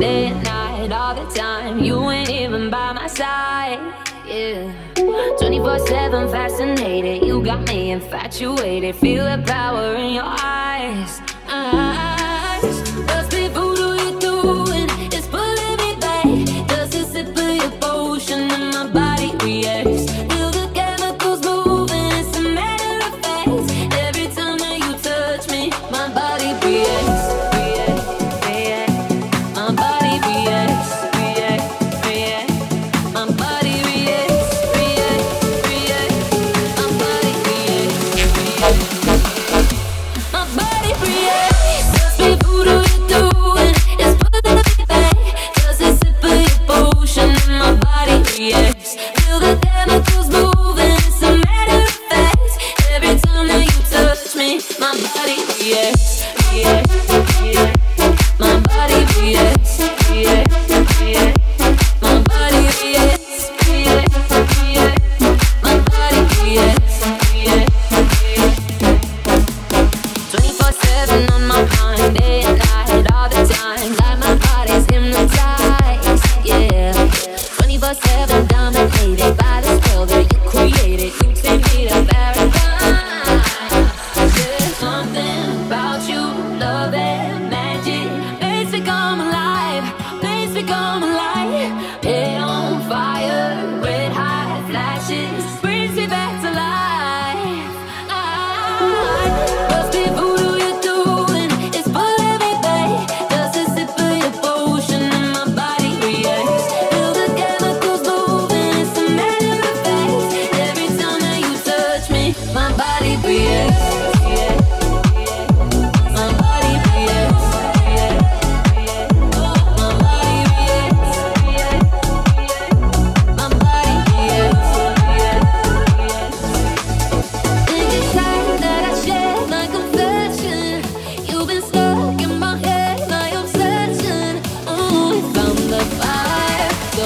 midnight all the time. You ain't even by my side. Yeah. 24 7 fascinated. You got me infatuated. Feel the power in your eyes. Eyes. What's the voodoo you doing? It's pulling me back. There's a sip of your potion in my body. Yeah.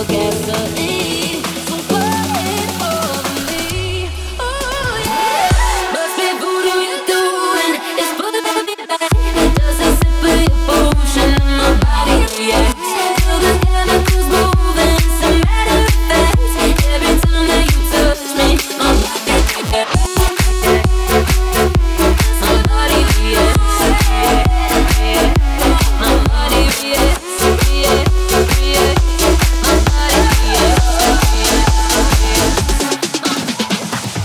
gasoline.